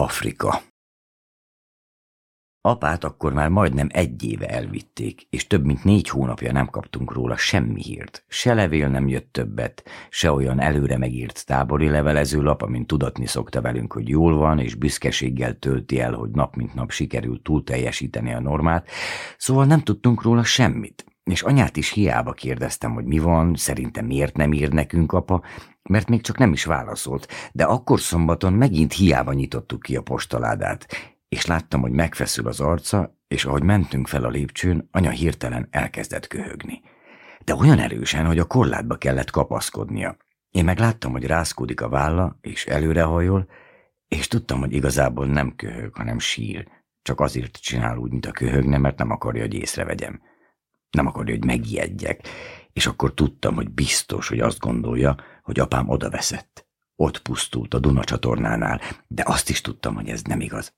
Afrika Apát akkor már majdnem egy éve elvitték, és több mint négy hónapja nem kaptunk róla semmi hírt. Se levél nem jött többet, se olyan előre megírt tábori levelező lap, amint tudatni szokta velünk, hogy jól van, és büszkeséggel tölti el, hogy nap mint nap sikerült túl teljesíteni a normát, szóval nem tudtunk róla semmit. És anyát is hiába kérdeztem, hogy mi van, szerintem miért nem ír nekünk apa, mert még csak nem is válaszolt, de akkor szombaton megint hiába nyitottuk ki a postaládát, és láttam, hogy megfeszül az arca, és ahogy mentünk fel a lépcsőn, anya hirtelen elkezdett köhögni. De olyan erősen, hogy a korlátba kellett kapaszkodnia. Én meg láttam, hogy rázkódik a válla, és előrehajol, és tudtam, hogy igazából nem köhög, hanem sír. Csak azért csinál úgy, mint a köhögne, mert nem akarja, hogy észrevegyem. Nem akarja, hogy megijedjek, és akkor tudtam, hogy biztos, hogy azt gondolja, hogy apám odaveszett. Ott pusztult a Duna csatornánál, de azt is tudtam, hogy ez nem igaz.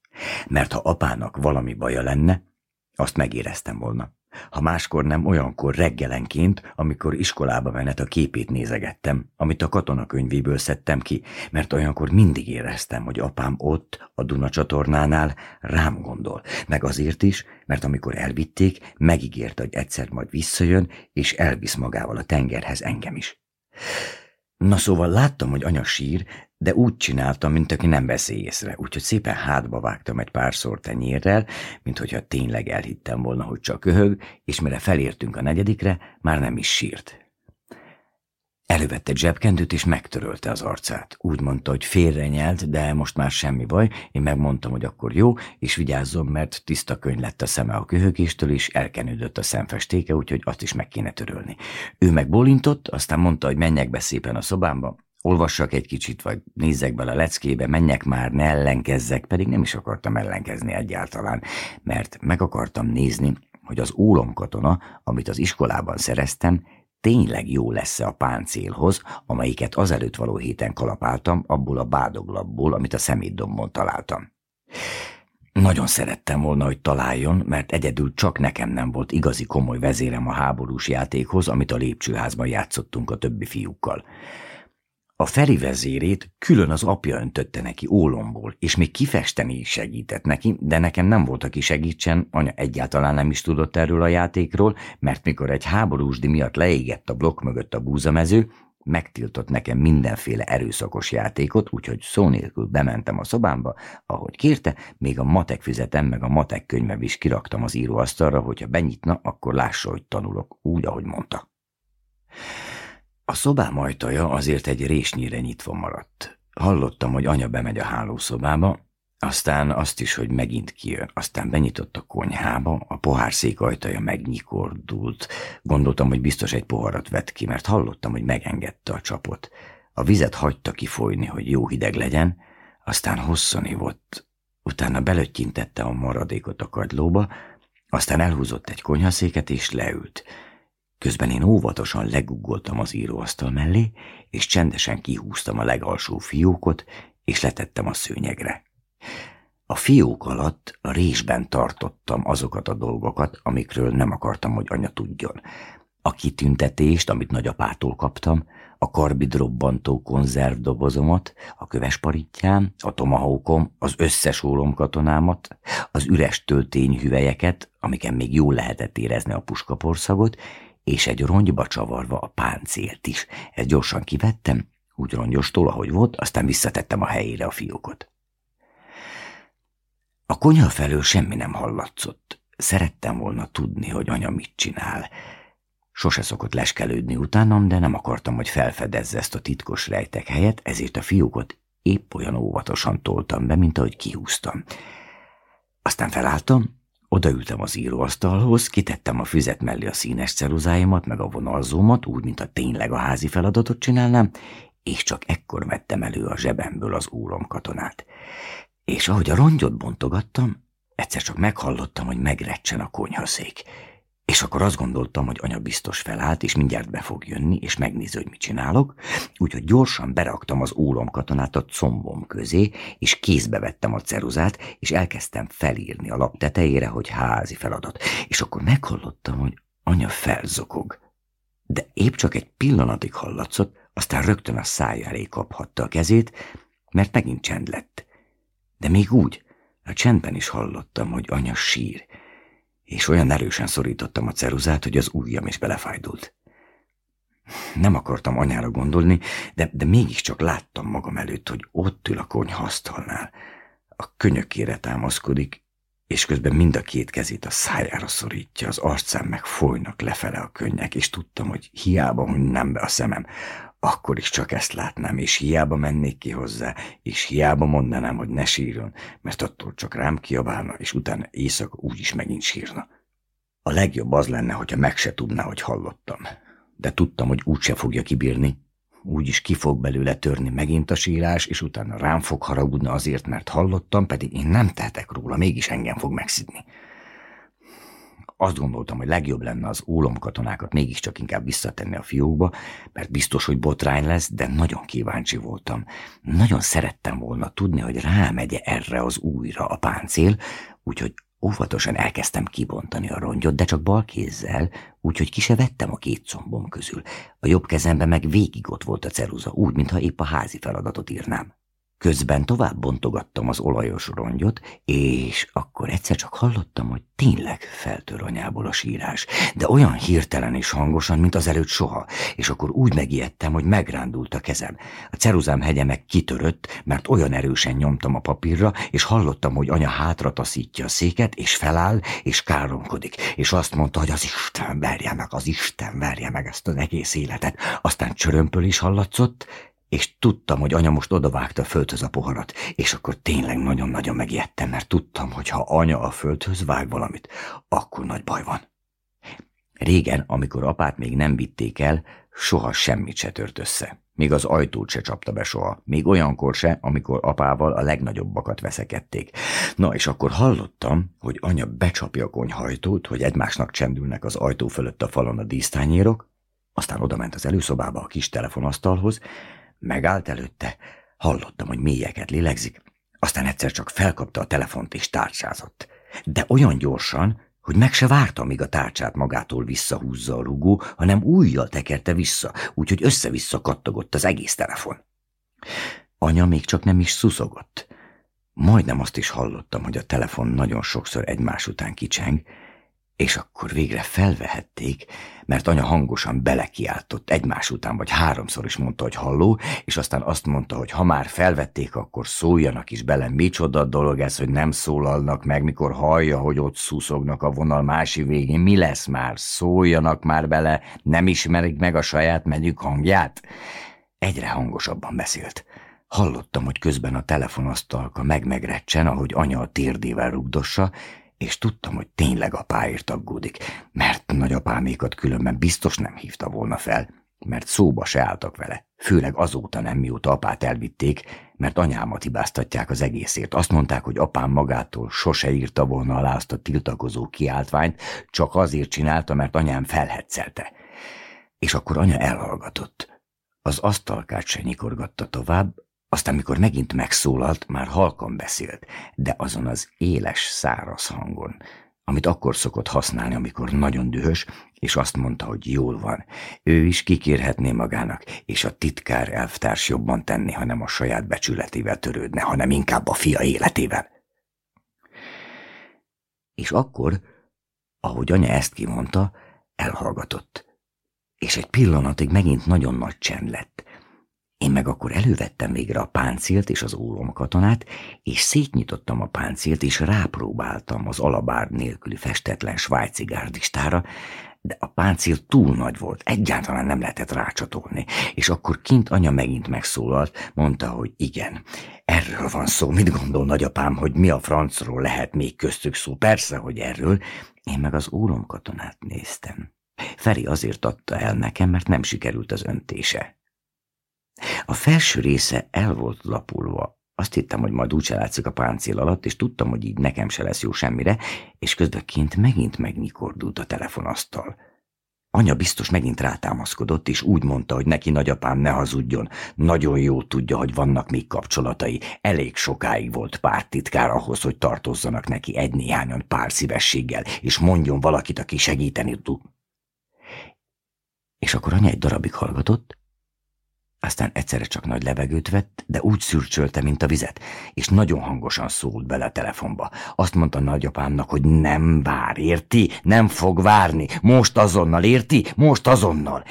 Mert ha apának valami baja lenne, azt megéreztem volna. Ha máskor nem, olyankor reggelenként, amikor iskolába menet a képét nézegettem, amit a katonakönyvéből szedtem ki, mert olyankor mindig éreztem, hogy apám ott, a Duna csatornánál rám gondol. Meg azért is, mert amikor elvitték, megígérte, hogy egyszer majd visszajön, és elvisz magával a tengerhez engem is. Na szóval láttam, hogy anya sír, de úgy csináltam, mint aki nem veszi észre, úgyhogy szépen hátba vágtam egy párszor tenyérrel, mint hogyha tényleg elhittem volna, hogy csak köhög, és mire felértünk a negyedikre, már nem is sírt. Elővette egy zsebkendőt, és megtörölte az arcát. Úgy mondta, hogy félre nyelt, de most már semmi baj. Én megmondtam, hogy akkor jó, és vigyázzon, mert tiszta könyv lett a szeme a köhögéstől, és elkenődött a szemfestéke, úgyhogy azt is meg kéne törölni. Ő meg bolintott, aztán mondta, hogy menjek be szépen a szobámba, olvassak egy kicsit, vagy nézzek bele a leckébe, menjek már, ne ellenkezzek, pedig nem is akartam ellenkezni egyáltalán, mert meg akartam nézni, hogy az ólomkatona, amit az iskolában szereztem, tényleg jó lesz-e a páncélhoz, amelyiket azelőtt való héten kalapáltam, abból a bádoglapból, amit a szemétdombon találtam. Nagyon szerettem volna, hogy találjon, mert egyedül csak nekem nem volt igazi komoly vezérem a háborús játékhoz, amit a lépcsőházban játszottunk a többi fiúkkal. A Feri vezérét külön az apja öntötte neki ólomból, és még kifesteni is segített neki, de nekem nem volt, aki segítsen, anya egyáltalán nem is tudott erről a játékról, mert mikor egy háborúsdi miatt leégett a blokk mögött a búzamező, megtiltott nekem mindenféle erőszakos játékot, úgyhogy szó nélkül bementem a szobámba, ahogy kérte, még a matek füzetem meg a matek könyvem is kiraktam az íróasztalra, hogyha benyitna, akkor lássa, hogy tanulok, úgy, ahogy mondta. A szobám ajtaja azért egy résnyire nyitva maradt. Hallottam, hogy anya bemegy a hálószobába, aztán azt is, hogy megint kijön. Aztán benyitott a konyhába, a pohárszék ajtaja megnyikordult. Gondoltam, hogy biztos egy poharat vett ki, mert hallottam, hogy megengedte a csapot. A vizet hagyta kifolyni, hogy jó hideg legyen, aztán hosszan ivott. Utána belöttyintette a maradékot a kagylóba, aztán elhúzott egy konyhaszéket és leült. Közben én óvatosan leguggoltam az íróasztal mellé, és csendesen kihúztam a legalsó fiókot, és letettem a szőnyegre. A fiók alatt a résben tartottam azokat a dolgokat, amikről nem akartam, hogy anya tudjon. A kitüntetést, amit nagyapától kaptam, a karbidrobbantó konzervdobozomat, a kövesparitjám, a tomahawkom, az összes ólomkatonámat, az üres töltényhüvelyeket, amiken még jól lehetett érezni a puskaporszagot, és egy rongyba csavarva a páncélt is. Ezt gyorsan kivettem, úgy rongyostól, ahogy volt, aztán visszatettem a helyére a fiókot. A konyha felől semmi nem hallatszott. Szerettem volna tudni, hogy anya mit csinál. Sose szokott leskelődni utánam, de nem akartam, hogy felfedezze ezt a titkos rejtek helyet, ezért a fiókot épp olyan óvatosan toltam be, mint ahogy kihúztam. Aztán felálltam, Odaültem az íróasztalhoz, kitettem a füzet mellé a színes ceruzáimat, meg a vonalzómat, úgy, mint a tényleg a házi feladatot csinálnám, és csak ekkor vettem elő a zsebemből az úrom katonát. És ahogy a rongyot bontogattam, egyszer csak meghallottam, hogy megrecsen a konyhaszék. És akkor azt gondoltam, hogy anya biztos felállt, és mindjárt be fog jönni, és megnézi, hogy mit csinálok, úgyhogy gyorsan beraktam az katonát a combom közé, és kézbe vettem a ceruzát, és elkezdtem felírni a lap tetejére, hogy házi feladat. És akkor meghallottam, hogy anya felzokog. De épp csak egy pillanatig hallatszott, aztán rögtön a szája elé kaphatta a kezét, mert megint csend lett. De még úgy, a csendben is hallottam, hogy anya sír, és olyan erősen szorítottam a ceruzát, hogy az ujjam is belefájdult. Nem akartam anyára gondolni, de, de mégiscsak láttam magam előtt, hogy ott ül a konyhasztalnál. A könyökére támaszkodik, és közben mind a két kezét a szájára szorítja, az arcán meg folynak lefele a könnyek, és tudtam, hogy hiába nem be a szemem, akkor is csak ezt látnám, és hiába mennék ki hozzá, és hiába mondanám, hogy ne sírjon, mert attól csak rám kiabálna, és utána éjszaka úgyis megint sírna. A legjobb az lenne, hogyha meg se tudná, hogy hallottam. De tudtam, hogy úgyse fogja kibírni, úgyis ki fog belőle törni megint a sírás, és utána rám fog haragudni azért, mert hallottam, pedig én nem tehetek róla, mégis engem fog megszidni. Azt gondoltam, hogy legjobb lenne az ólomkatonákat mégiscsak inkább visszatenni a fiókba, mert biztos, hogy botrány lesz, de nagyon kíváncsi voltam. Nagyon szerettem volna tudni, hogy rámegye erre az újra a páncél, úgyhogy óvatosan elkezdtem kibontani a rongyot, de csak bal kézzel, úgyhogy ki se vettem a két combom közül. A jobb kezemben meg végig ott volt a ceruza, úgy, mintha épp a házi feladatot írnám. Közben tovább bontogattam az olajos rongyot, és akkor egyszer csak hallottam, hogy tényleg feltör anyából a sírás, de olyan hirtelen és hangosan, mint az előtt soha, és akkor úgy megijedtem, hogy megrándult a kezem. A ceruzám hegye meg kitörött, mert olyan erősen nyomtam a papírra, és hallottam, hogy anya hátra taszítja a széket, és feláll, és káromkodik, és azt mondta, hogy az Isten verje meg, az Isten verje meg ezt az egész életet. Aztán csörömpöl is hallatszott, és tudtam, hogy anya most odavágta a földhöz a poharat, és akkor tényleg nagyon-nagyon megijedtem, mert tudtam, hogy ha anya a földhöz vág valamit, akkor nagy baj van. Régen, amikor apát még nem vitték el, soha semmit se tört össze. Még az ajtót se csapta be soha. Még olyankor se, amikor apával a legnagyobbakat veszekedték. Na, és akkor hallottam, hogy anya becsapja a konyhajtót, hogy egymásnak csendülnek az ajtó fölött a falon a dísztányérok, aztán odament az előszobába a kis telefonasztalhoz, Megállt előtte, hallottam, hogy mélyeket lélegzik, aztán egyszer csak felkapta a telefont és tárcsázott. De olyan gyorsan, hogy meg se várta, míg a tárcsát magától visszahúzza a rugó, hanem újjal tekerte vissza, úgyhogy össze-vissza kattogott az egész telefon. Anya még csak nem is szuszogott. Majdnem azt is hallottam, hogy a telefon nagyon sokszor egymás után kicseng, és akkor végre felvehették, mert anya hangosan belekiáltott, egymás után vagy háromszor is mondta, hogy halló, és aztán azt mondta, hogy ha már felvették, akkor szóljanak is bele. Micsoda dolog ez, hogy nem szólalnak meg, mikor hallja, hogy ott szuszognak a vonal másik végén. Mi lesz már? Szóljanak már bele, nem ismerik meg a saját megyük hangját? Egyre hangosabban beszélt. Hallottam, hogy közben a telefonasztalka meg-megrecsen, ahogy anya a térdével rugdossa, és tudtam, hogy tényleg apáért aggódik, mert nagyapámékat különben biztos nem hívta volna fel, mert szóba se álltak vele, főleg azóta nem mióta apát elvitték, mert anyámat hibáztatják az egészért. Azt mondták, hogy apám magától sose írta volna alá azt a tiltakozó kiáltványt, csak azért csinálta, mert anyám felhetszelte. És akkor anya elhallgatott. Az asztalkát se nyikorgatta tovább, aztán, mikor megint megszólalt, már halkan beszélt, de azon az éles, száraz hangon, amit akkor szokott használni, amikor nagyon dühös, és azt mondta, hogy jól van. Ő is kikérhetné magának, és a titkár elvtárs jobban tenni, ha nem a saját becsületével törődne, hanem inkább a fia életével. És akkor, ahogy anya ezt kimondta, elhallgatott. És egy pillanatig megint nagyon nagy csend lett, én meg akkor elővettem végre a páncélt és az ólomkatonát, és szétnyitottam a páncélt, és rápróbáltam az alabár nélküli festetlen svájci gárdistára, de a páncél túl nagy volt, egyáltalán nem lehetett rácsatolni, és akkor kint anya megint megszólalt, mondta, hogy igen, erről van szó, mit gondol nagyapám, hogy mi a francról lehet még köztük szó, persze, hogy erről, én meg az ólomkatonát néztem. Feri azért adta el nekem, mert nem sikerült az öntése. A felső része el volt lapulva. Azt hittem, hogy majd úgyse látszik a páncél alatt, és tudtam, hogy így nekem se lesz jó semmire, és közben kint megint megnyikordult a telefonasztal. Anya biztos megint rátámaszkodott, és úgy mondta, hogy neki nagyapám ne hazudjon. Nagyon jó tudja, hogy vannak még kapcsolatai. Elég sokáig volt pártitkár ahhoz, hogy tartozzanak neki egy néhányan pár szívességgel, és mondjon valakit, aki segíteni tud. És akkor anya egy darabig hallgatott, Aztán egyszerre csak nagy levegőt vett, de úgy szürcsölte, mint a vizet, és nagyon hangosan szólt bele a telefonba. Azt mondta nagyapámnak, hogy nem vár, érti? Nem fog várni. Most azonnal, érti? Most azonnal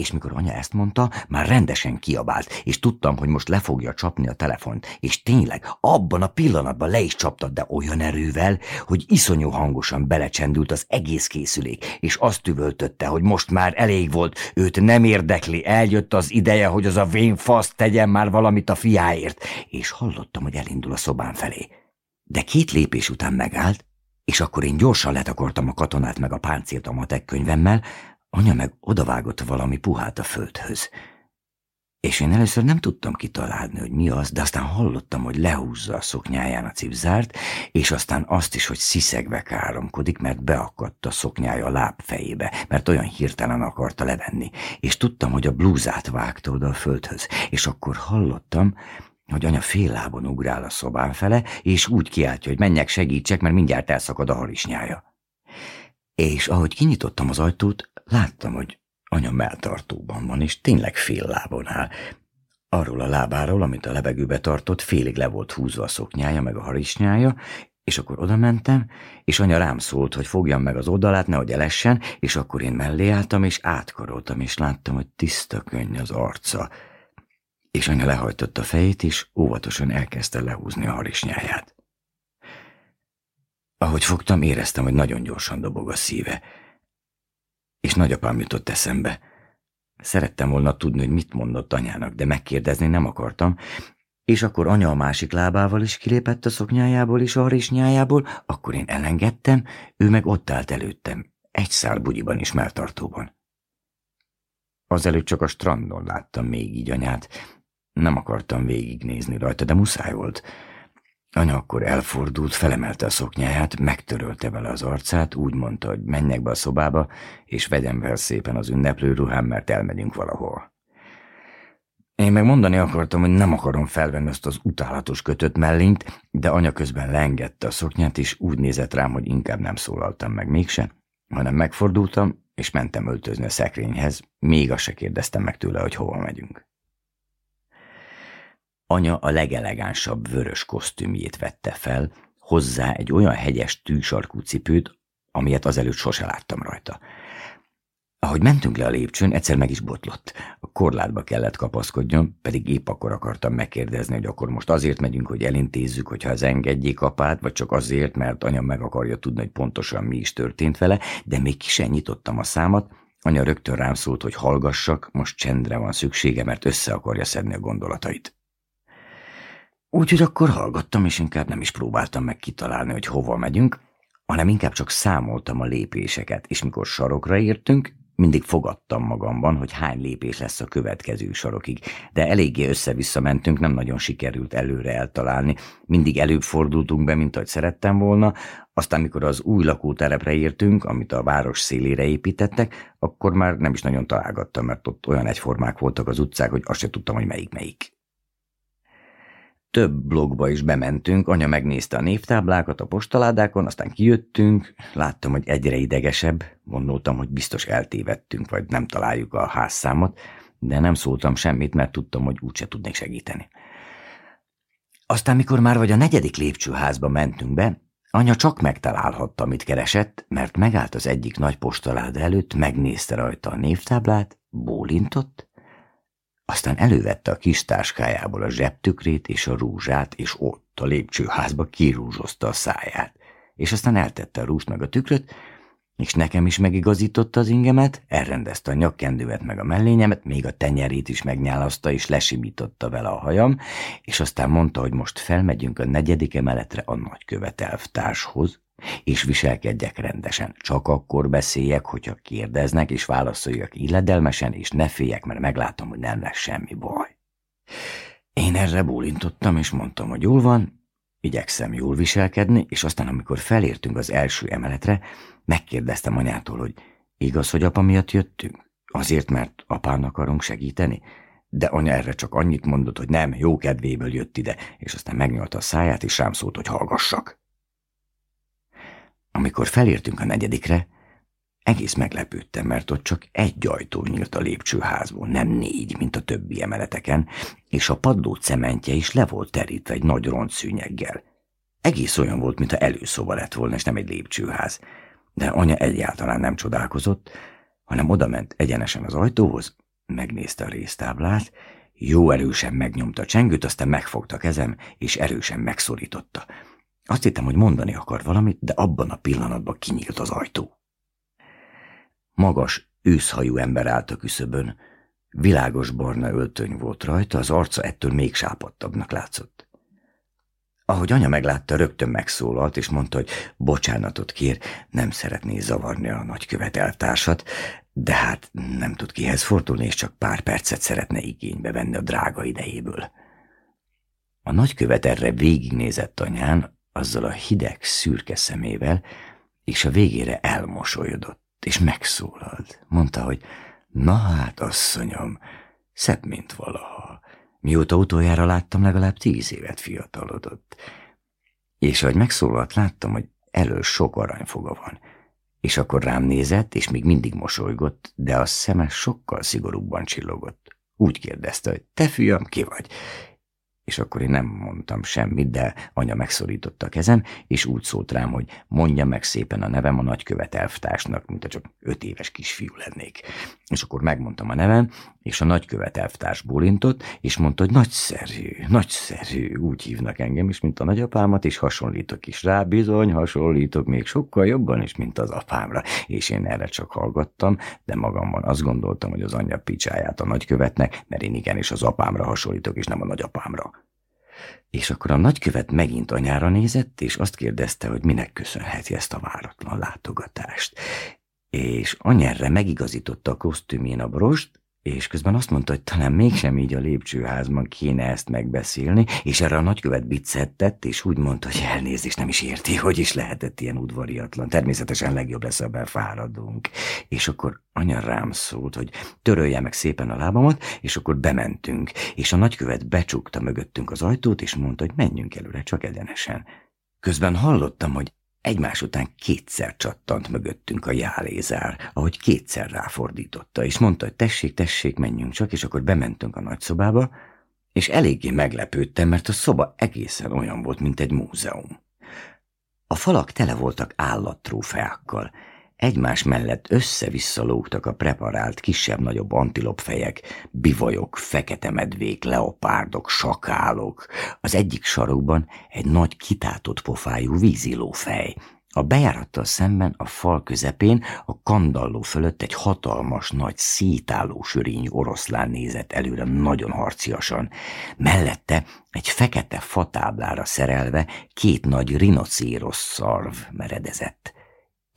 és mikor anya ezt mondta, már rendesen kiabált, és tudtam, hogy most le fogja csapni a telefont, és tényleg abban a pillanatban le is csaptad, de olyan erővel, hogy iszonyú hangosan belecsendült az egész készülék, és azt üvöltötte, hogy most már elég volt, őt nem érdekli, eljött az ideje, hogy az a vén fasz tegyen már valamit a fiáért, és hallottam, hogy elindul a szobán felé. De két lépés után megállt, és akkor én gyorsan letakortam a katonát meg a páncélt a matek könyvemmel, Anya meg odavágott valami puhát a földhöz. És én először nem tudtam kitalálni, hogy mi az, de aztán hallottam, hogy lehúzza a szoknyáján a cipzárt, és aztán azt is, hogy sziszegve káromkodik, mert beakadt a szoknyája a lábfejébe, mert olyan hirtelen akarta levenni. És tudtam, hogy a blúzát vágta oda a földhöz, és akkor hallottam, hogy anya fél lábon ugrál a szobán fele, és úgy kiáltja, hogy menjek, segítsek, mert mindjárt elszakad a harisnyája. És ahogy kinyitottam az ajtót, Láttam, hogy anya melltartóban van, és tényleg fél lábon áll. Arról a lábáról, amit a levegőbe tartott, félig le volt húzva a szoknyája, meg a harisnyája, és akkor oda mentem, és anya rám szólt, hogy fogjam meg az oldalát, nehogy elessen, és akkor én mellé álltam, és átkaroltam, és láttam, hogy tiszta könny az arca. És anya lehajtotta a fejét, és óvatosan elkezdte lehúzni a harisnyáját. Ahogy fogtam, éreztem, hogy nagyon gyorsan dobog a szíve és nagyapám jutott eszembe. Szerettem volna tudni, hogy mit mondott anyának, de megkérdezni nem akartam, és akkor anya a másik lábával is kilépett a szoknyájából és a harisnyájából, akkor én elengedtem, ő meg ott állt előttem, egy szál bugyiban is melltartóban. Azelőtt csak a strandon láttam még így anyát, nem akartam végignézni rajta, de muszáj volt. Anya akkor elfordult, felemelte a szoknyáját, megtörölte vele az arcát, úgy mondta, hogy menjek be a szobába, és vegyem fel szépen az ünneplő ruhám, mert elmegyünk valahol. Én meg mondani akartam, hogy nem akarom felvenni azt az utálatos kötött mellényt, de anya közben leengedte a szoknyát, és úgy nézett rám, hogy inkább nem szólaltam meg mégse, hanem megfordultam, és mentem öltözni a szekrényhez, még azt se kérdeztem meg tőle, hogy hova megyünk. Anya a legelegánsabb vörös kosztümjét vette fel, hozzá egy olyan hegyes tűsarkú cipőt, amilyet azelőtt sose láttam rajta. Ahogy mentünk le a lépcsőn, egyszer meg is botlott. A korlátba kellett kapaszkodjon, pedig épp akkor akartam megkérdezni, hogy akkor most azért megyünk, hogy elintézzük, hogyha az engedjék apát, vagy csak azért, mert anya meg akarja tudni, hogy pontosan mi is történt vele, de még ki nyitottam a számat, anya rögtön rám szólt, hogy hallgassak, most csendre van szüksége, mert össze akarja szedni a gondolatait. Úgyhogy akkor hallgattam, és inkább nem is próbáltam meg kitalálni, hogy hova megyünk, hanem inkább csak számoltam a lépéseket, és mikor sarokra értünk, mindig fogadtam magamban, hogy hány lépés lesz a következő sarokig, de eléggé össze-vissza mentünk, nem nagyon sikerült előre eltalálni, mindig előbb fordultunk be, mint ahogy szerettem volna, aztán mikor az új lakótelepre értünk, amit a város szélére építettek, akkor már nem is nagyon találgattam, mert ott olyan egyformák voltak az utcák, hogy azt se tudtam, hogy melyik melyik. Több blogba is bementünk, anya megnézte a névtáblákat a postaládákon, aztán kijöttünk, láttam, hogy egyre idegesebb, gondoltam, hogy biztos eltévedtünk, vagy nem találjuk a házszámot, de nem szóltam semmit, mert tudtam, hogy úgyse tudnék segíteni. Aztán, mikor már vagy a negyedik lépcsőházba mentünk be, anya csak megtalálhatta, amit keresett, mert megállt az egyik nagy postaláda előtt, megnézte rajta a névtáblát, bólintott, aztán elővette a kis táskájából a zsebtükrét és a rúzsát, és ott a lépcsőházba kirúzsozta a száját. És aztán eltette a rúst meg a tükröt, és nekem is megigazította az ingemet, elrendezte a nyakkendővet meg a mellényemet, még a tenyerét is megnyálaszta, és lesimította vele a hajam, és aztán mondta, hogy most felmegyünk a negyedik emeletre a nagykövet elvtárshoz, és viselkedjek rendesen. Csak akkor beszéljek, hogyha kérdeznek, és válaszoljak illedelmesen, és ne féljek, mert meglátom, hogy nem lesz semmi baj. Én erre bólintottam, és mondtam, hogy jól van, igyekszem jól viselkedni, és aztán, amikor felértünk az első emeletre, megkérdeztem anyától, hogy igaz, hogy apa miatt jöttünk? Azért, mert apának akarunk segíteni? De anya erre csak annyit mondott, hogy nem, jó kedvéből jött ide, és aztán megnyalta a száját, és rám szólt, hogy hallgassak. Amikor felértünk a negyedikre, Egész meglepődtem, mert ott csak egy ajtó nyílt a lépcsőházból, nem négy, mint a többi emeleteken, és a padló cementje is le volt terítve egy nagy roncszűnyeggel. Egész olyan volt, mintha előszoba lett volna, és nem egy lépcsőház. De anya egyáltalán nem csodálkozott, hanem odament egyenesen az ajtóhoz, megnézte a résztáblát, jó erősen megnyomta a csengőt, aztán megfogta a kezem, és erősen megszorította. Azt hittem, hogy mondani akar valamit, de abban a pillanatban kinyílt az ajtó. Magas, őszhajú ember állt a küszöbön. Világos barna öltöny volt rajta, az arca ettől még sápadtabbnak látszott. Ahogy anya meglátta, rögtön megszólalt, és mondta, hogy bocsánatot kér, nem szeretné zavarni a nagykövet eltársat, de hát nem tud kihez fordulni, és csak pár percet szeretne igénybe venni a drága idejéből. A nagykövet erre végignézett anyán, azzal a hideg, szürke szemével, és a végére elmosolyodott és megszólalt. Mondta, hogy na hát, asszonyom, szebb, mint valaha. Mióta utoljára láttam, legalább tíz évet fiatalodott. És ahogy megszólalt, láttam, hogy elől sok aranyfoga van. És akkor rám nézett, és még mindig mosolygott, de a szeme sokkal szigorúbban csillogott. Úgy kérdezte, hogy te fiam, ki vagy? És akkor én nem mondtam semmit, de anya megszorította a kezem, és úgy szólt rám, hogy mondja meg szépen a nevem a nagykövet elvtársnak, mint a csak öt éves kisfiú lennék. És akkor megmondtam a nevem, és a nagykövet elvtárs bólintott, és mondta, hogy nagyszerű, nagyszerű, úgy hívnak engem is, mint a nagyapámat, és hasonlítok is rá, bizony, hasonlítok még sokkal jobban is, mint az apámra. És én erre csak hallgattam, de magamban azt gondoltam, hogy az anyja picsáját a nagykövetnek, mert én igenis az apámra hasonlítok, és nem a nagyapámra. És akkor a nagykövet megint anyára nézett, és azt kérdezte, hogy minek köszönheti ezt a váratlan látogatást. És anyerre megigazította a kosztümjén a brost, és közben azt mondta, hogy talán mégsem így a lépcsőházban kéne ezt megbeszélni, és erre a nagykövet biccettett, és úgy mondta, hogy elnézést nem is érti, hogy is lehetett ilyen udvariatlan. Természetesen legjobb lesz, ha befáradunk. És akkor anya rám szólt, hogy törölje meg szépen a lábamat, és akkor bementünk, és a nagykövet becsukta mögöttünk az ajtót, és mondta, hogy menjünk előre, csak egyenesen. Közben hallottam, hogy Egymás után kétszer csattant mögöttünk a jálézár, ahogy kétszer ráfordította, és mondta, hogy tessék, tessék, menjünk csak, és akkor bementünk a nagyszobába, és eléggé meglepődtem, mert a szoba egészen olyan volt, mint egy múzeum. A falak tele voltak állattrófeákkal, Egymás mellett össze-vissza lógtak a preparált kisebb-nagyobb antilopfejek, bivajok, fekete medvék, leopárdok, sakálok. Az egyik sarokban egy nagy kitátott pofájú vízilófej. A bejárattal szemben a fal közepén a kandalló fölött egy hatalmas, nagy, szétálló sörény oroszlán nézett előre nagyon harciasan. Mellette egy fekete fatáblára szerelve két nagy rinocéros szarv meredezett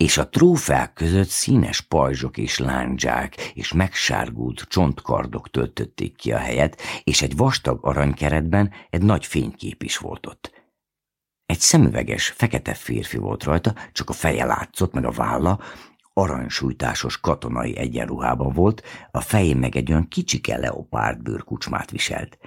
és a trófák között színes pajzsok és lándzsák és megsárgult csontkardok töltötték ki a helyet, és egy vastag aranykeretben egy nagy fénykép is volt ott. Egy szemüveges, fekete férfi volt rajta, csak a feje látszott, meg a válla, aranysújtásos katonai egyenruhában volt, a fején meg egy olyan kicsike leopárd kucsmát viselt.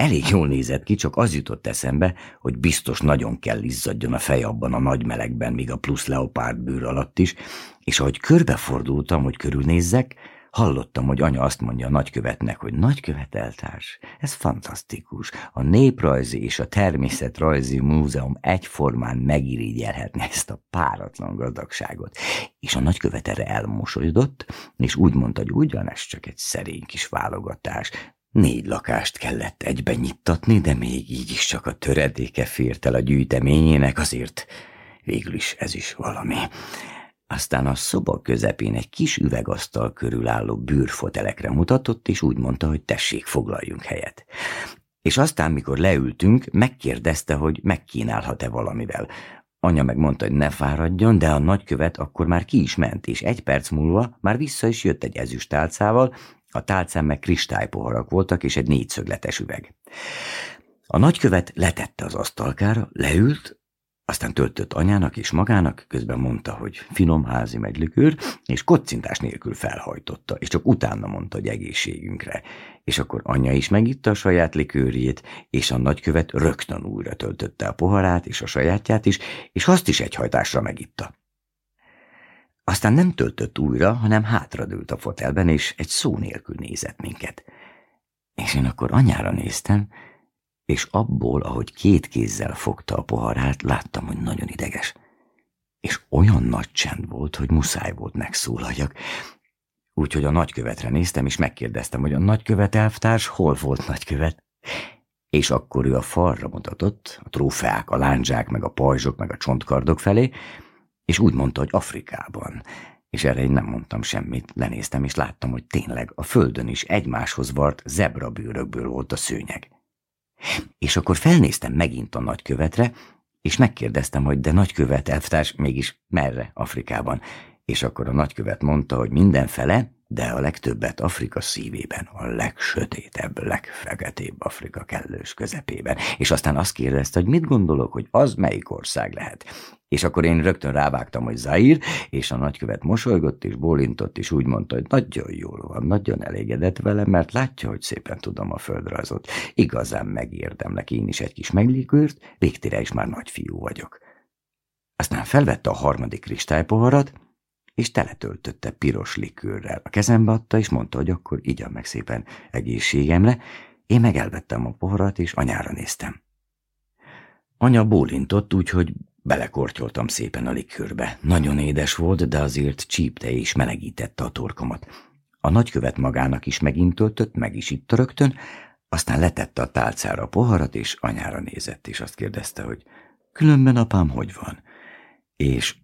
Elég jól nézett ki, csak az jutott eszembe, hogy biztos nagyon kell izzadjon a fej abban a nagy melegben, míg a plusz leopárd bőr alatt is, és ahogy körbefordultam, hogy körülnézzek, hallottam, hogy anya azt mondja a nagykövetnek, hogy nagyköveteltárs, ez fantasztikus. A néprajzi és a természetrajzi múzeum egyformán megirigyelhetne ezt a páratlan gazdagságot. És a nagykövet erre elmosolyodott, és úgy mondta, hogy ugyan ez csak egy szerény kis válogatás, Négy lakást kellett egyben nyittatni, de még így is csak a töredéke fért el a gyűjteményének, azért végül is ez is valami. Aztán a szoba közepén egy kis üvegasztal körül álló bűrfotelekre mutatott, és úgy mondta, hogy tessék, foglaljunk helyet. És aztán, mikor leültünk, megkérdezte, hogy megkínálhat-e valamivel. Anya megmondta, hogy ne fáradjon, de a nagykövet akkor már ki is ment, és egy perc múlva már vissza is jött egy ezüstálcával, a tálcán meg kristálypoharak voltak, és egy négyszögletes üveg. A nagykövet letette az asztalkára, leült, aztán töltött anyának és magának, közben mondta, hogy finom házi meglikőr, és kocintás nélkül felhajtotta, és csak utána mondta, hogy egészségünkre. És akkor anyja is megitta a saját likőrjét, és a nagykövet rögtön újra töltötte a poharát, és a sajátját is, és azt is egy hajtásra megitta. Aztán nem töltött újra, hanem hátradőlt a fotelben, és egy szó nélkül nézett minket. És én akkor anyára néztem, és abból, ahogy két kézzel fogta a poharát, láttam, hogy nagyon ideges. És olyan nagy csend volt, hogy muszáj volt megszólaljak. Úgyhogy a nagykövetre néztem, és megkérdeztem, hogy a nagykövet elvtárs hol volt nagykövet. És akkor ő a falra mutatott, a trófeák, a lándzsák, meg a pajzsok, meg a csontkardok felé, és úgy mondta, hogy Afrikában. És erre én nem mondtam semmit, lenéztem, és láttam, hogy tényleg a földön is egymáshoz vart zebrabőrökből volt a szőnyeg. És akkor felnéztem megint a nagykövetre, és megkérdeztem, hogy de nagykövet elvtárs mégis merre Afrikában. És akkor a nagykövet mondta, hogy mindenfele, de a legtöbbet Afrika szívében, a legsötétebb, legfegetébb Afrika kellős közepében. És aztán azt kérdezte, hogy mit gondolok, hogy az melyik ország lehet. És akkor én rögtön rávágtam, hogy Zair, és a nagykövet mosolygott és bólintott, és úgy mondta, hogy nagyon jól van, nagyon elégedett vele, mert látja, hogy szépen tudom a földrajzot. Igazán megérdemlek én is egy kis meglikőrt, végtére is már nagyfiú vagyok. Aztán felvette a harmadik kristálypoharat, és teletöltötte piros likőrrel. A kezembe adta, és mondta, hogy akkor igyam meg szépen egészségemre. Én meg elvettem a poharat, és anyára néztem. Anya bólintott, úgyhogy belekortyoltam szépen a likőrbe. Nagyon édes volt, de azért csípte és melegítette a torkomat. A nagykövet magának is megint töltött, meg is itt rögtön, aztán letette a tálcára a poharat, és anyára nézett, és azt kérdezte, hogy különben apám hogy van? És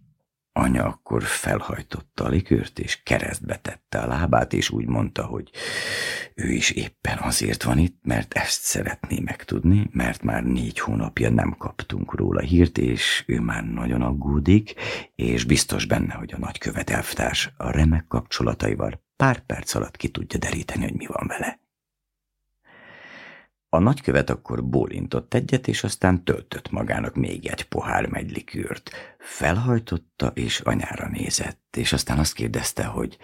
Anya akkor felhajtotta a likőrt, és keresztbe tette a lábát, és úgy mondta, hogy ő is éppen azért van itt, mert ezt szeretné megtudni, mert már négy hónapja nem kaptunk róla hírt, és ő már nagyon aggódik, és biztos benne, hogy a nagykövet elvtárs a remek kapcsolataival pár perc alatt ki tudja deríteni, hogy mi van vele. A nagykövet akkor bólintott egyet, és aztán töltött magának még egy pohár megylikűrt. Felhajtotta, és anyára nézett, és aztán azt kérdezte, hogy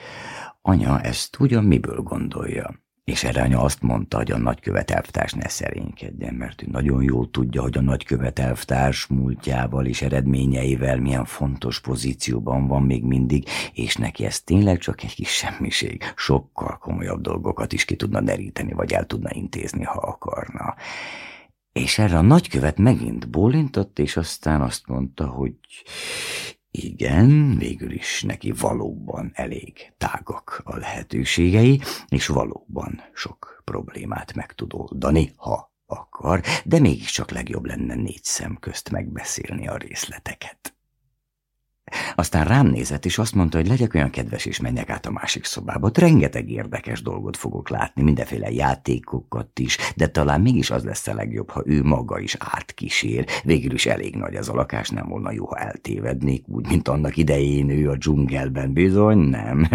anya ezt ugyan miből gondolja. És erre anya azt mondta, hogy a nagykövet elvtárs ne szerénykedjen, mert ő nagyon jól tudja, hogy a nagykövet elvtárs múltjával és eredményeivel milyen fontos pozícióban van még mindig, és neki ez tényleg csak egy kis semmiség. Sokkal komolyabb dolgokat is ki tudna deríteni, vagy el tudna intézni, ha akarna. És erre a nagykövet megint bólintott, és aztán azt mondta, hogy igen, végül is neki valóban elég tágak a lehetőségei, és valóban sok problémát meg tud oldani, ha akar, de mégiscsak legjobb lenne négy szem közt megbeszélni a részleteket. Aztán rám nézett, és azt mondta, hogy legyek olyan kedves, és menjek át a másik szobába. Ott rengeteg érdekes dolgot fogok látni, mindenféle játékokat is, de talán mégis az lesz a legjobb, ha ő maga is átkísér. Végül is elég nagy az a lakás, nem volna jó, ha eltévednék, úgy, mint annak idején ő a dzsungelben. Bizony, nem.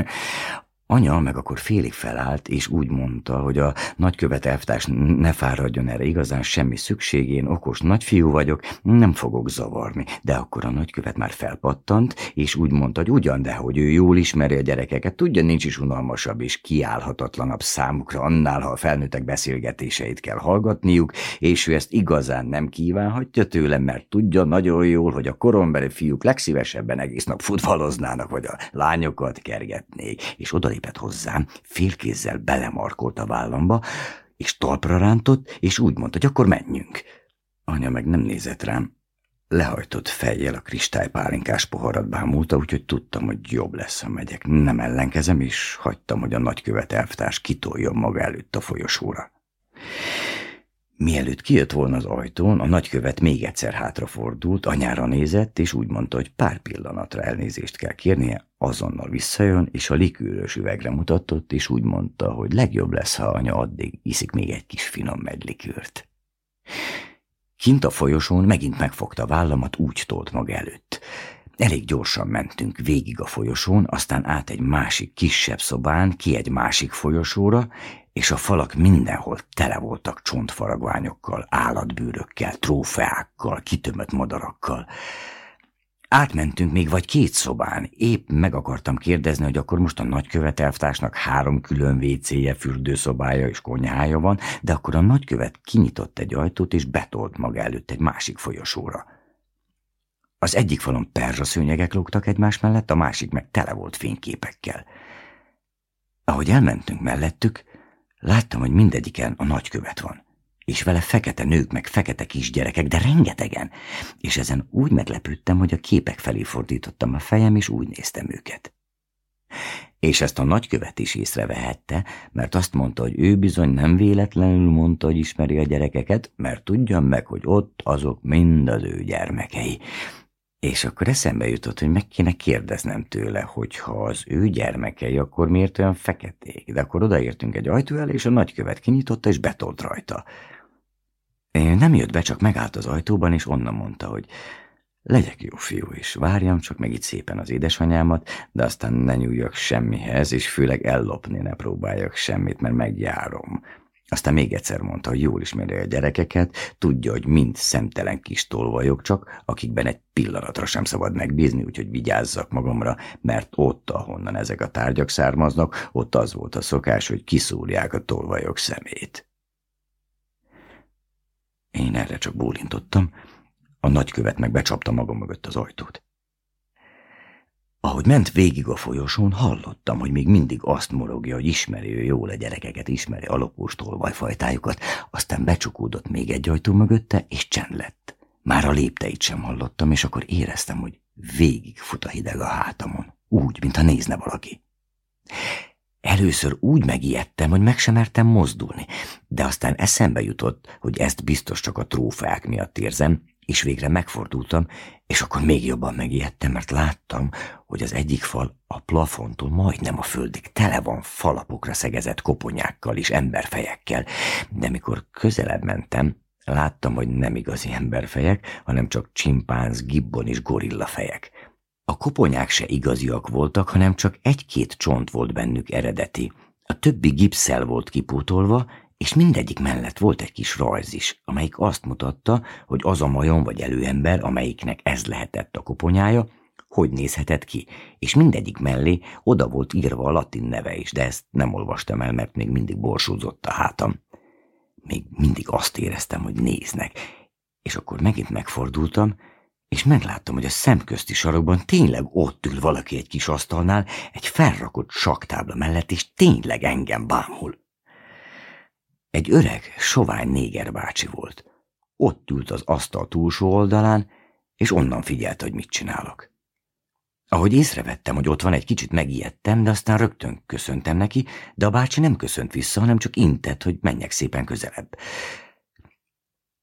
Anya meg akkor félig felállt, és úgy mondta, hogy a nagykövet elvtárs ne fáradjon erre igazán semmi szükség, én okos nagyfiú vagyok, nem fogok zavarni. De akkor a nagykövet már felpattant, és úgy mondta, hogy ugyan, de hogy ő jól ismeri a gyerekeket, tudja, nincs is unalmasabb és kiállhatatlanabb számukra annál, ha a felnőttek beszélgetéseit kell hallgatniuk, és ő ezt igazán nem kívánhatja tőlem, mert tudja nagyon jól, hogy a korombeli fiúk legszívesebben egész nap futballoznának, vagy a lányokat kergetnék, és oda lépett hozzám, félkézzel belemarkolt a vállamba, és talpra rántott, és úgy mondta, hogy akkor menjünk. Anya meg nem nézett rám, lehajtott fejjel a kristálypálinkás poharat bámulta, úgyhogy tudtam, hogy jobb lesz, ha megyek. Nem ellenkezem, és hagytam, hogy a nagykövet elvtárs kitoljon maga előtt a folyosóra. Mielőtt kijött volna az ajtón, a nagykövet még egyszer hátrafordult, anyára nézett, és úgy mondta, hogy pár pillanatra elnézést kell kérnie, azonnal visszajön, és a likűrös üvegre mutatott, és úgy mondta, hogy legjobb lesz, ha anya addig iszik még egy kis finom medlikőrt. Kint a folyosón megint megfogta vállamat, úgy tolt maga előtt. Elég gyorsan mentünk végig a folyosón, aztán át egy másik kisebb szobán, ki egy másik folyosóra, és a falak mindenhol tele voltak csontfaragványokkal, állatbőrökkel, trófeákkal, kitömött madarakkal. Átmentünk még vagy két szobán, épp meg akartam kérdezni, hogy akkor most a nagykövet elvtársnak három külön WC-je, fürdőszobája és konyhája van, de akkor a nagykövet kinyitott egy ajtót és betolt maga előtt egy másik folyosóra. Az egyik falon perzsa szőnyegek lógtak egymás mellett, a másik meg tele volt fényképekkel. Ahogy elmentünk mellettük, láttam, hogy mindegyiken a nagykövet van, és vele fekete nők, meg fekete kisgyerekek, de rengetegen, és ezen úgy meglepődtem, hogy a képek felé fordítottam a fejem, és úgy néztem őket. És ezt a nagykövet is észrevehette, mert azt mondta, hogy ő bizony nem véletlenül mondta, hogy ismeri a gyerekeket, mert tudjam meg, hogy ott azok mind az ő gyermekei. És akkor eszembe jutott, hogy meg kéne kérdeznem tőle, hogy ha az ő gyermekei, akkor miért olyan feketék? De akkor odaértünk egy ajtó elé, és a nagykövet kinyitotta, és betolt rajta. Én nem jött be, csak megállt az ajtóban, és onnan mondta, hogy Legyek jó fiú, és várjam csak meg itt szépen az édesanyámat, de aztán ne nyúljak semmihez, és főleg ellopni ne próbáljak semmit, mert megjárom. Aztán még egyszer mondta, hogy jól ismeri a gyerekeket, tudja, hogy mind szemtelen kis tolvajok csak, akikben egy pillanatra sem szabad megbízni, úgyhogy vigyázzak magamra, mert ott, ahonnan ezek a tárgyak származnak, ott az volt a szokás, hogy kiszúrják a tolvajok szemét. Én erre csak bólintottam, a nagykövet meg becsapta maga mögött az ajtót. Ahogy ment végig a folyosón, hallottam, hogy még mindig azt morogja, hogy ismeri ő jól a gyerekeket, ismeri a lopós tolvajfajtájukat, aztán becsukódott még egy ajtó mögötte, és csend lett. Már a lépteit sem hallottam, és akkor éreztem, hogy végig fut a hideg a hátamon, úgy, mintha nézne valaki. Először úgy megijedtem, hogy meg sem mertem mozdulni, de aztán eszembe jutott, hogy ezt biztos csak a trófeák miatt érzem, és végre megfordultam, és akkor még jobban megijedtem, mert láttam, hogy az egyik fal a plafontól majdnem a földig tele van falapokra szegezett koponyákkal és emberfejekkel, de mikor közelebb mentem, láttam, hogy nem igazi emberfejek, hanem csak csimpánz, gibbon és gorillafejek. A koponyák se igaziak voltak, hanem csak egy-két csont volt bennük eredeti. A többi gipszel volt kipótolva, és mindegyik mellett volt egy kis rajz is, amelyik azt mutatta, hogy az a majom vagy előember, amelyiknek ez lehetett a koponyája, hogy nézhetett ki, és mindegyik mellé oda volt írva a latin neve is, de ezt nem olvastam el, mert még mindig borsózott a hátam. Még mindig azt éreztem, hogy néznek, és akkor megint megfordultam, és megláttam, hogy a szemközti sarokban tényleg ott ül valaki egy kis asztalnál, egy felrakott saktábla mellett, és tényleg engem bámul. Egy öreg, sovány néger bácsi volt. Ott ült az asztal túlsó oldalán, és onnan figyelte, hogy mit csinálok. Ahogy észrevettem, hogy ott van, egy kicsit megijedtem, de aztán rögtön köszöntem neki, de a bácsi nem köszönt vissza, hanem csak intett, hogy menjek szépen közelebb.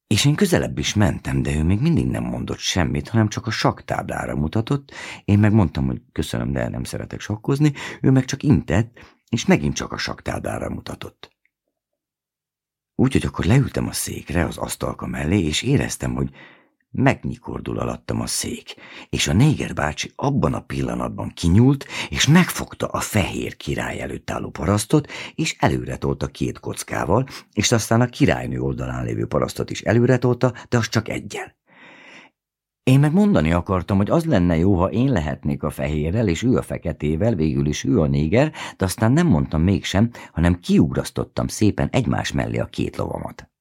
És én közelebb is mentem, de ő még mindig nem mondott semmit, hanem csak a saktáblára mutatott. Én meg mondtam, hogy köszönöm, de nem szeretek sakkozni, ő meg csak intett, és megint csak a saktáblára mutatott. Úgyhogy akkor leültem a székre, az asztalka mellé, és éreztem, hogy megnyikordul alattam a szék, és a néger bácsi abban a pillanatban kinyúlt, és megfogta a fehér király előtt álló parasztot, és előre tolta két kockával, és aztán a királynő oldalán lévő parasztot is előre tolta, de az csak egyel. Én meg mondani akartam, hogy az lenne jó, ha én lehetnék a fehérrel, és ő a feketével, végül is ő a néger, de aztán nem mondtam mégsem, hanem kiugrasztottam szépen egymás mellé a két lovamat.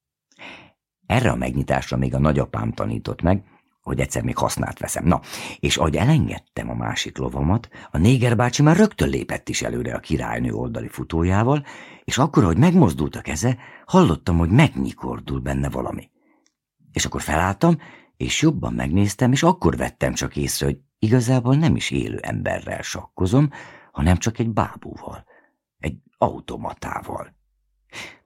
Erre a megnyitásra még a nagyapám tanított meg, hogy egyszer még hasznát veszem. Na, és ahogy elengedtem a másik lovamat, a néger bácsi már rögtön lépett is előre a királynő oldali futójával, és akkor, hogy megmozdult a keze, hallottam, hogy megnyikordul benne valami. És akkor felálltam, és jobban megnéztem, és akkor vettem csak észre, hogy igazából nem is élő emberrel sakkozom, hanem csak egy bábúval, egy automatával.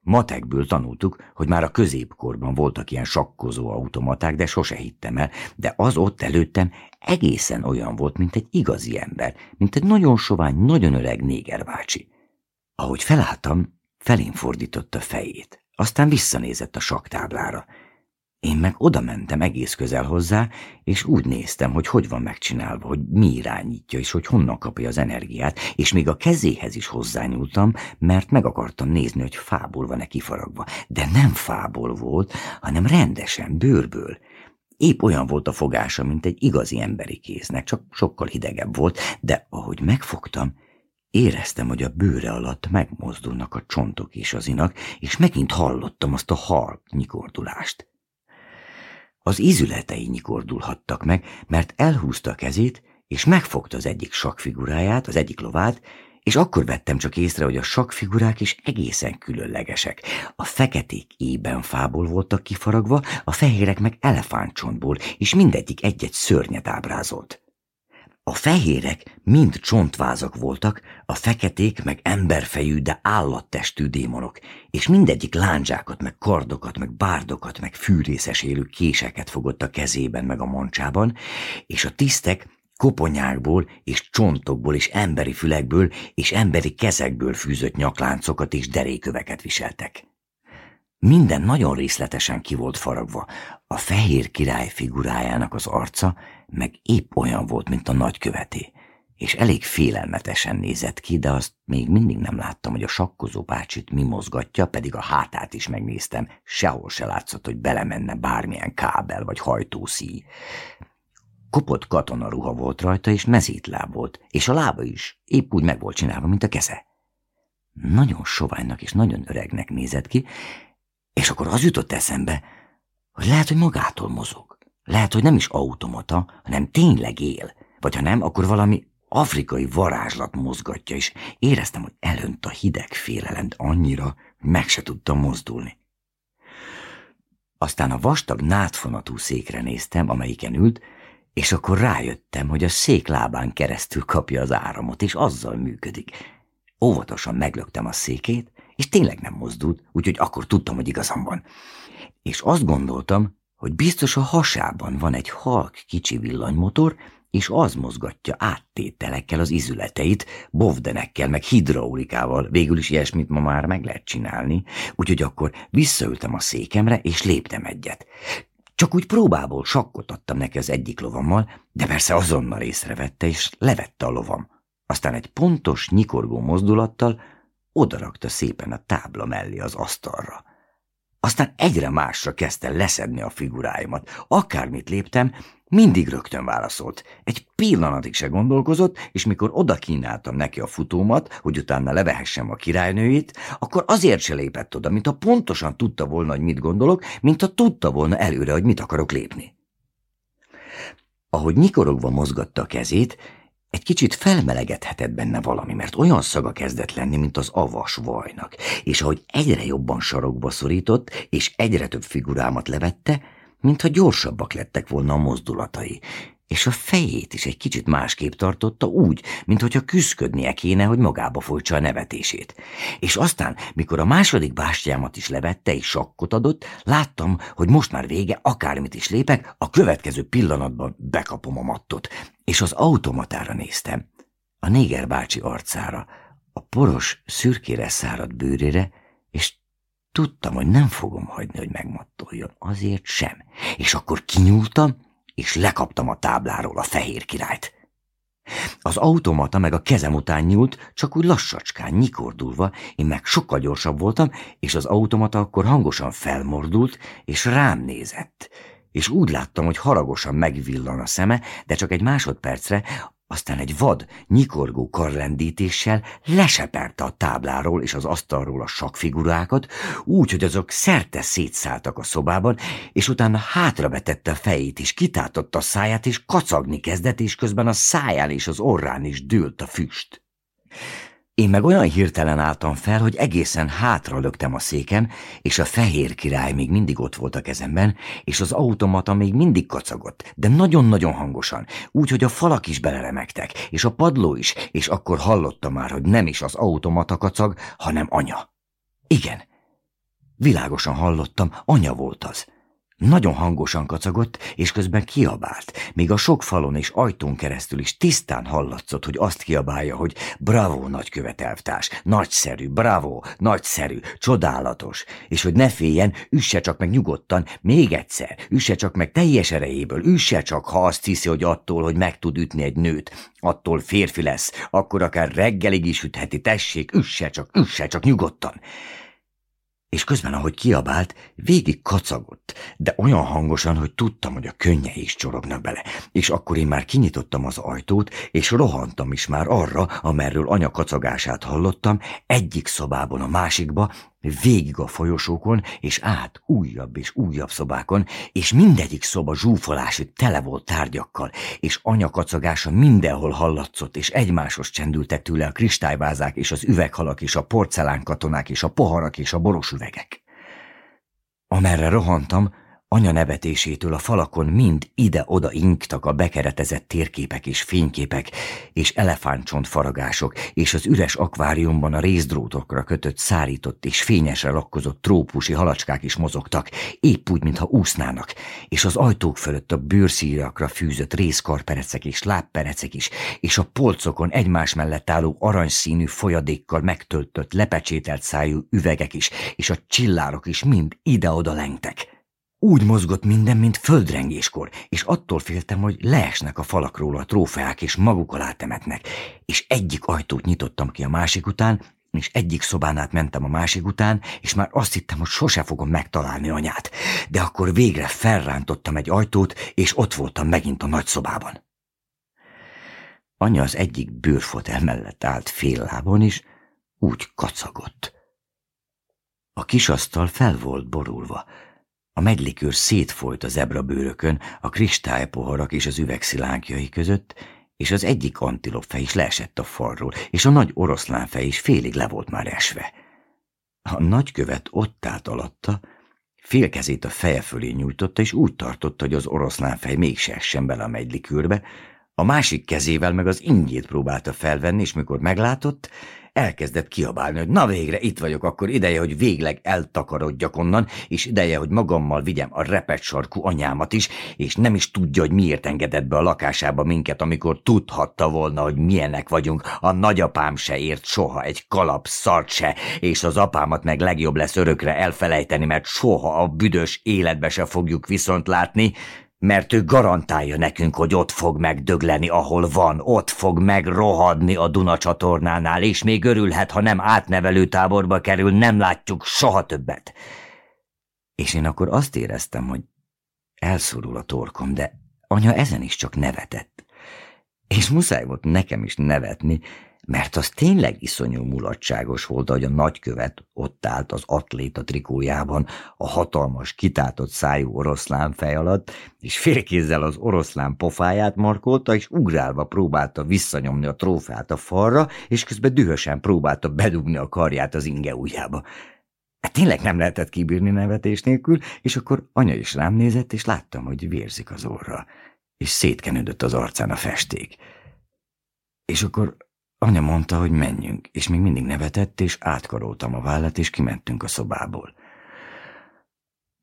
Matekből tanultuk, hogy már a középkorban voltak ilyen sakkozó automaták, de sose hittem el, de az ott előttem egészen olyan volt, mint egy igazi ember, mint egy nagyon sovány, nagyon öreg négerbácsi. Ahogy felálltam, felén fordította fejét, aztán visszanézett a saktáblára, én meg oda mentem egész közel hozzá, és úgy néztem, hogy hogy van megcsinálva, hogy mi irányítja, és hogy honnan kapja az energiát, és még a kezéhez is hozzányúltam, mert meg akartam nézni, hogy fából van-e kifaragva. De nem fából volt, hanem rendesen, bőrből. Épp olyan volt a fogása, mint egy igazi emberi kéznek, csak sokkal hidegebb volt, de ahogy megfogtam, éreztem, hogy a bőre alatt megmozdulnak a csontok és az inak, és megint hallottam azt a halk nyikordulást. Az ízületei nyikordulhattak meg, mert elhúzta a kezét, és megfogta az egyik sakfiguráját, az egyik lovát, és akkor vettem csak észre, hogy a sakfigurák is egészen különlegesek. A feketék ében fából voltak kifaragva, a fehérek meg elefántcsontból, és mindegyik egy-egy szörnyet ábrázolt. A fehérek mind csontvázak voltak, a feketék meg emberfejű, de állattestű démonok, és mindegyik lándzsákat, meg kardokat, meg bárdokat, meg fűrészes élő késeket fogott a kezében, meg a mancsában, és a tisztek koponyákból és csontokból és emberi fülekből és emberi kezekből fűzött nyakláncokat és deréköveket viseltek. Minden nagyon részletesen ki volt faragva. A fehér király figurájának az arca meg épp olyan volt, mint a nagyköveté, és elég félelmetesen nézett ki, de azt még mindig nem láttam, hogy a sakkozó bácsit mi mozgatja, pedig a hátát is megnéztem, sehol se látszott, hogy belemenne bármilyen kábel vagy hajtószíj. Kopott katonaruha volt rajta, és mezítláb volt, és a lába is épp úgy meg volt csinálva, mint a keze. Nagyon soványnak és nagyon öregnek nézett ki, és akkor az jutott eszembe, hogy lehet, hogy magától mozog. Lehet, hogy nem is automata, hanem tényleg él. Vagy ha nem, akkor valami afrikai varázslat mozgatja, és éreztem, hogy elönt a hideg félelem annyira, hogy meg se tudtam mozdulni. Aztán a vastag nátfonatú székre néztem, amelyiken ült, és akkor rájöttem, hogy a szék lábán keresztül kapja az áramot, és azzal működik. Óvatosan meglöktem a székét, és tényleg nem mozdult, úgyhogy akkor tudtam, hogy igazam van. És azt gondoltam, hogy biztos a hasában van egy halk kicsi villanymotor, és az mozgatja áttételekkel az izületeit, bovdenekkel, meg hidraulikával, végül is ilyesmit ma már meg lehet csinálni, úgyhogy akkor visszaültem a székemre, és léptem egyet. Csak úgy próbából sakkot adtam neki az egyik lovammal, de persze azonnal észrevette, és levette a lovam. Aztán egy pontos, nyikorgó mozdulattal odarakta szépen a tábla mellé az asztalra. Aztán egyre másra kezdte leszedni a figuráimat. Akármit léptem, mindig rögtön válaszolt. Egy pillanatig se gondolkozott, és mikor oda kínáltam neki a futómat, hogy utána levehessem a királynőit, akkor azért se lépett oda, mint ha pontosan tudta volna, hogy mit gondolok, mint ha tudta volna előre, hogy mit akarok lépni. Ahogy nyikorogva mozgatta a kezét, egy kicsit felmelegedhetett benne valami, mert olyan szaga kezdett lenni, mint az avas vajnak, és ahogy egyre jobban sarokba szorított, és egyre több figurámat levette, mintha gyorsabbak lettek volna a mozdulatai, és a fejét is egy kicsit másképp tartotta úgy, mintha küszködnie kéne, hogy magába folytsa a nevetését. És aztán, mikor a második bástyámat is levette és sakkot adott, láttam, hogy most már vége, akármit is lépek, a következő pillanatban bekapom a mattot, és az automatára néztem. A néger bácsi arcára, a poros, szürkére száradt bőrére, és tudtam, hogy nem fogom hagyni, hogy megmattoljon, azért sem. És akkor kinyúltam, és lekaptam a tábláról a fehér királyt. Az automata meg a kezem után nyúlt, csak úgy lassacskán, nyikordulva, én meg sokkal gyorsabb voltam, és az automata akkor hangosan felmordult, és rám nézett. És úgy láttam, hogy haragosan megvillan a szeme, de csak egy másodpercre aztán egy vad, nyikorgó karlendítéssel leseperte a tábláról és az asztalról a sakfigurákat, úgy, hogy azok szerte szétszálltak a szobában, és utána hátravetette a fejét, és kitátotta a száját, és kacagni kezdett, és közben a száján és az orrán is dőlt a füst. Én meg olyan hirtelen álltam fel, hogy egészen hátra lögtem a széken, és a fehér király még mindig ott volt a kezemben, és az automata még mindig kacagott, de nagyon-nagyon hangosan, úgy, hogy a falak is beleremegtek, és a padló is, és akkor hallottam már, hogy nem is az automata kacag, hanem anya. Igen, világosan hallottam, anya volt az. Nagyon hangosan kacagott, és közben kiabált. Még a sok falon és ajtón keresztül is tisztán hallatszott, hogy azt kiabálja, hogy bravo, nagykövet elvtárs, nagyszerű, bravo, nagyszerű, csodálatos, és hogy ne féljen, üsse csak meg nyugodtan, még egyszer, üsse csak meg teljes erejéből, üsse csak, ha azt hiszi, hogy attól, hogy meg tud ütni egy nőt, attól férfi lesz, akkor akár reggelig is ütheti, tessék, üsse csak, üsse csak nyugodtan és közben, ahogy kiabált, végig kacagott, de olyan hangosan, hogy tudtam, hogy a könnyei is csorognak bele, és akkor én már kinyitottam az ajtót, és rohantam is már arra, amerről anya kacagását hallottam, egyik szobában a másikba, végig a folyosókon, és át újabb és újabb szobákon, és mindegyik szoba zsúfolásig tele volt tárgyakkal, és anyakacagása mindenhol hallatszott, és egymáshoz csendültek tőle a kristályvázák, és az üveghalak, és a porcelánkatonák, és a poharak, és a boros üvegek. Amerre rohantam, Anya nevetésétől a falakon mind ide-oda inktak a bekeretezett térképek és fényképek, és elefántcsontfaragások, és az üres akváriumban a részdrótokra kötött, szárított és fényesre lakkozott trópusi halacskák is mozogtak, épp úgy, mintha úsznának, és az ajtók fölött a bőrszírakra fűzött részkarperecek és lábperecek is, és a polcokon egymás mellett álló aranyszínű folyadékkal megtöltött, lepecsételt szájú üvegek is, és a csillárok is mind ide-oda lengtek. Úgy mozgott minden, mint földrengéskor, és attól féltem, hogy leesnek a falakról a trófeák, és maguk alá temetnek. És egyik ajtót nyitottam ki a másik után, és egyik szobán át mentem a másik után, és már azt hittem, hogy sose fogom megtalálni anyát. De akkor végre felrántottam egy ajtót, és ott voltam megint a nagy szobában. Anya az egyik bőrfotel mellett állt fél lábon is, úgy kacagott. A kisasztal fel volt borulva, a medlikőr szétfolyt a zebrabőrökön, a kristálypoharak és az üvegszilánkjai között, és az egyik antilopfej is leesett a falról, és a nagy oroszlánfej is félig le volt már esve. A nagykövet ott állt alatta, félkezét a feje fölé nyújtotta, és úgy tartotta, hogy az oroszlánfej mégse essen bele a medlikőrbe, a másik kezével meg az ingyét próbálta felvenni, és mikor meglátott, elkezdett kiabálni, hogy na végre itt vagyok, akkor ideje, hogy végleg eltakarodjak onnan, és ideje, hogy magammal vigyem a repet sarkú anyámat is, és nem is tudja, hogy miért engedett be a lakásába minket, amikor tudhatta volna, hogy milyenek vagyunk. A nagyapám se ért soha egy kalap szart se, és az apámat meg legjobb lesz örökre elfelejteni, mert soha a büdös életbe se fogjuk viszont látni, mert ő garantálja nekünk, hogy ott fog megdögleni, ahol van, ott fog megrohadni a Duna csatornánál, és még örülhet, ha nem átnevelő táborba kerül, nem látjuk soha többet. És én akkor azt éreztem, hogy elszorul a torkom, de anya ezen is csak nevetett. És muszáj volt nekem is nevetni, mert az tényleg iszonyú mulatságos volt, hogy a nagykövet ott állt az atléta trikójában, a hatalmas, kitátott szájú oroszlán fej alatt, és félkézzel az oroszlán pofáját markolta, és ugrálva próbálta visszanyomni a trófát a falra, és közben dühösen próbálta bedugni a karját az inge ujjába. Hát tényleg nem lehetett kibírni nevetés nélkül, és akkor anya is rám nézett, és láttam, hogy vérzik az orra, és szétkenődött az arcán a festék. És akkor Anya mondta, hogy menjünk, és még mindig nevetett, és átkaroltam a vállat, és kimentünk a szobából.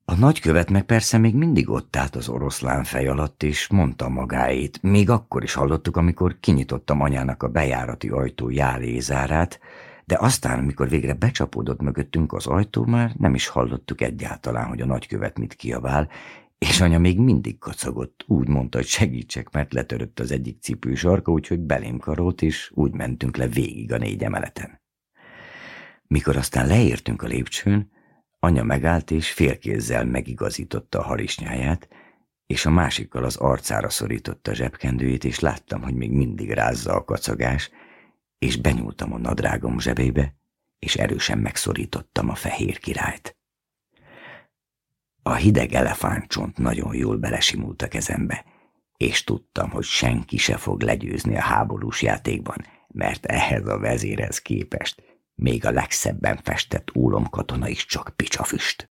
A nagykövet meg persze még mindig ott állt az oroszlán fej alatt, és mondta magáét. Még akkor is hallottuk, amikor kinyitottam anyának a bejárati ajtó jálézárát, de aztán, amikor végre becsapódott mögöttünk az ajtó, már nem is hallottuk egyáltalán, hogy a nagykövet mit kiabál, és anya még mindig kacagott, úgy mondta, hogy segítsek, mert letörött az egyik cipő sarka, úgyhogy belém karolt, és úgy mentünk le végig a négy emeleten. Mikor aztán leértünk a lépcsőn, anya megállt, és félkézzel megigazította a harisnyáját, és a másikkal az arcára szorította zsebkendőjét, és láttam, hogy még mindig rázza a kacagás, és benyúltam a nadrágom zsebébe, és erősen megszorítottam a fehér királyt. A hideg elefántcsont nagyon jól belesimult a kezembe, és tudtam, hogy senki se fog legyőzni a háborús játékban, mert ehhez a vezérhez képest még a legszebben festett ólomkatona is csak picsafüst.